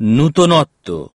নূতনত্ব।